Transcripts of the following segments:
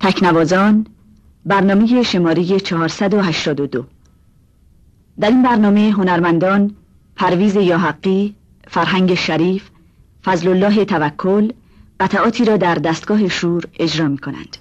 تکنوازان برنامه شماره 482 در این برنامه هنرمندان پرویز یاحقی، فرهنگ شریف، فضل الله توکل قطعاتی را در دستگاه شور اجرا می کنند.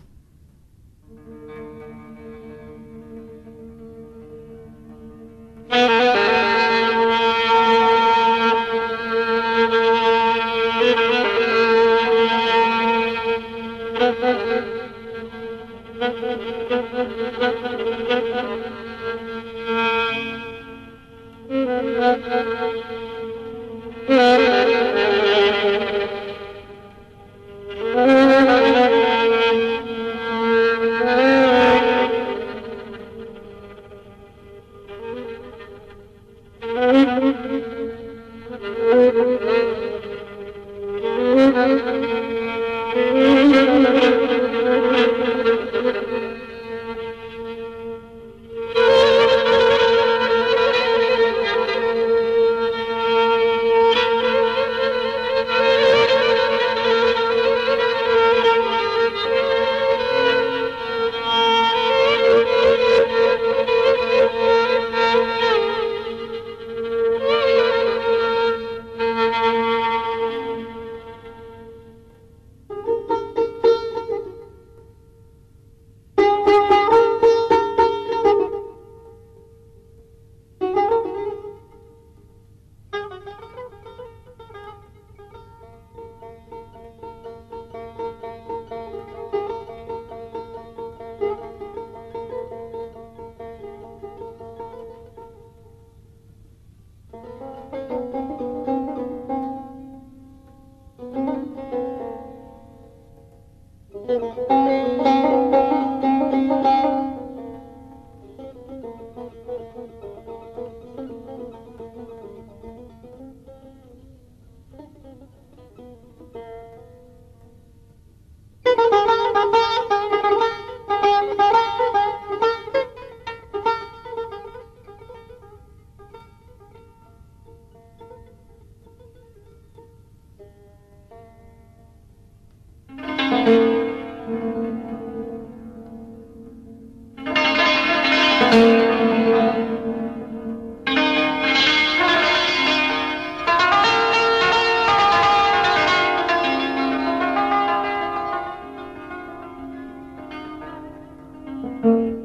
Música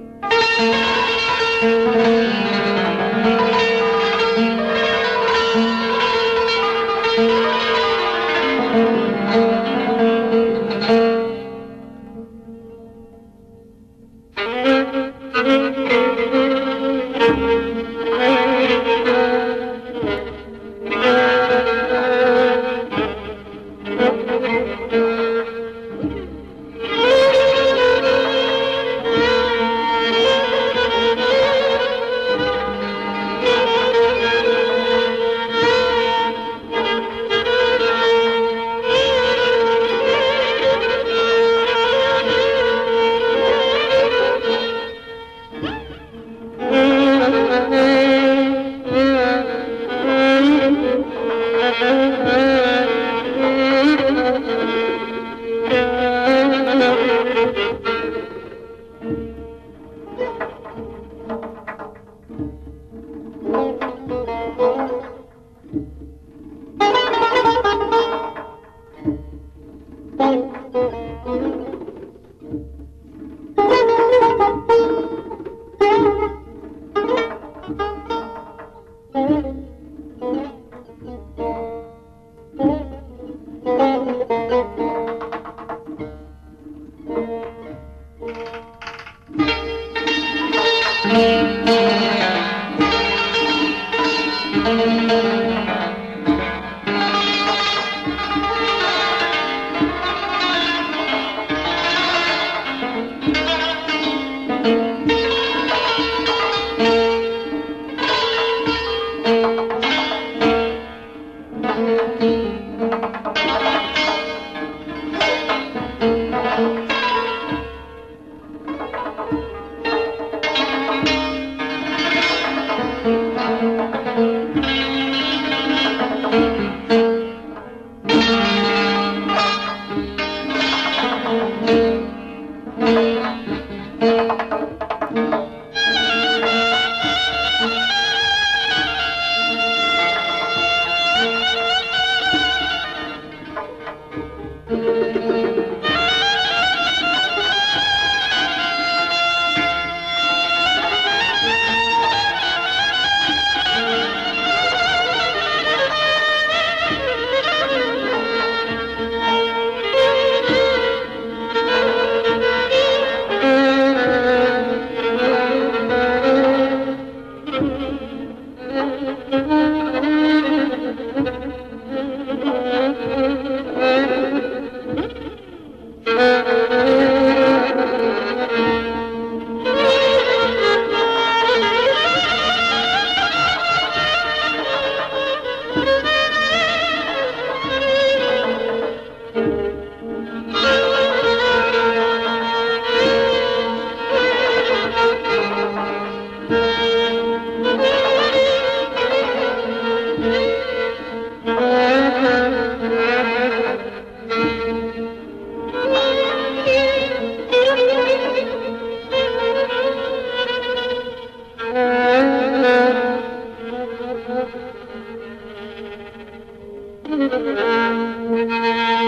Thank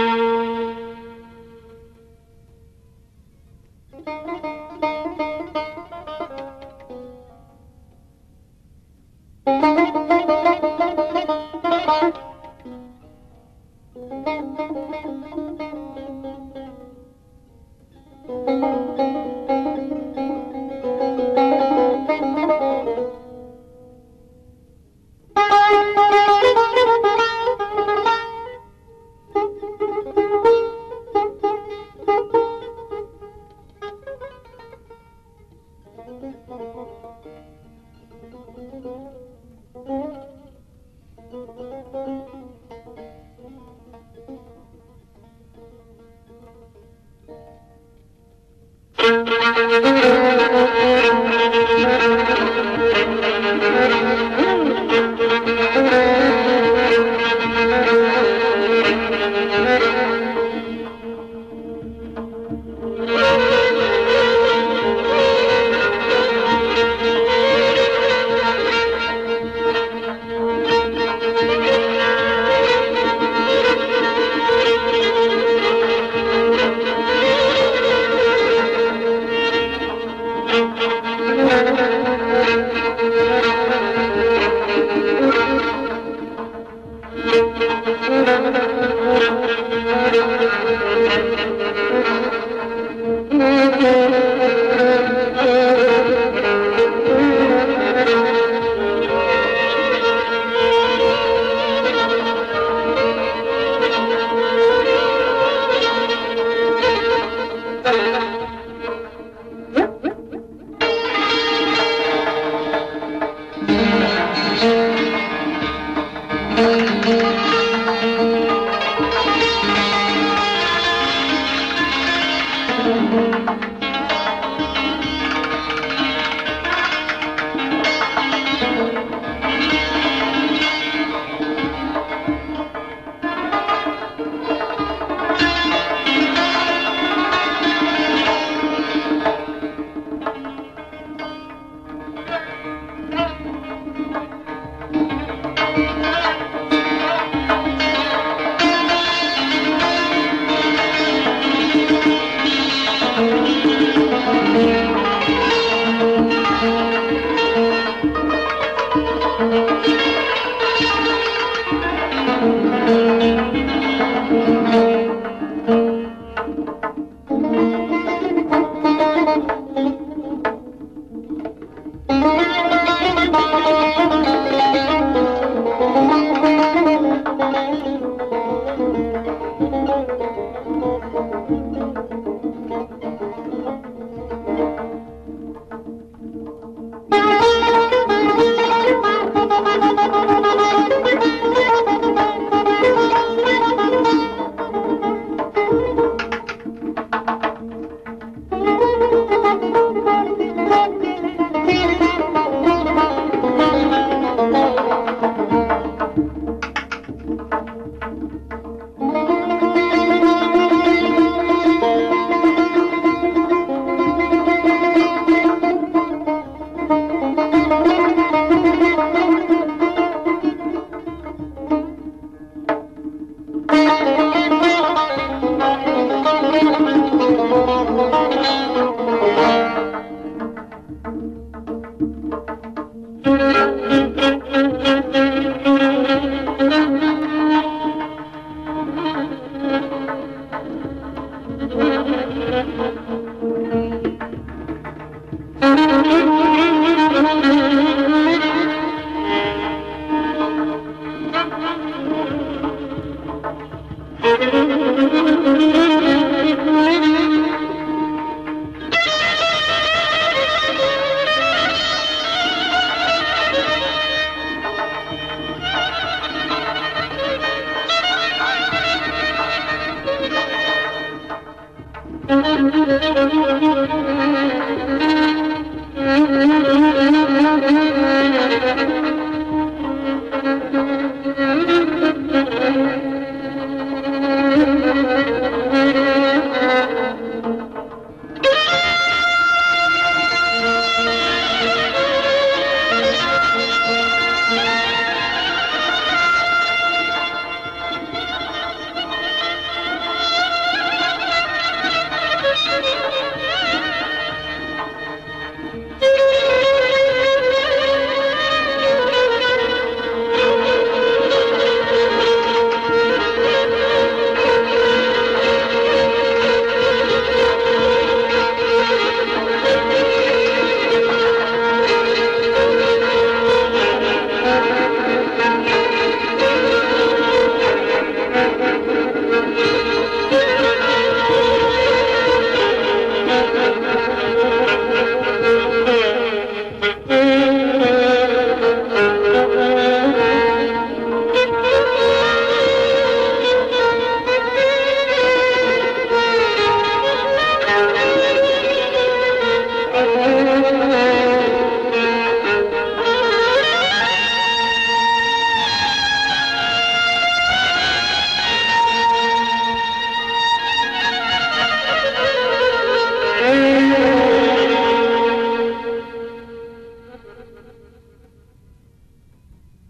you.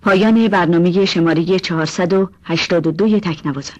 پایان برنامه شماره 482 تکنوازان.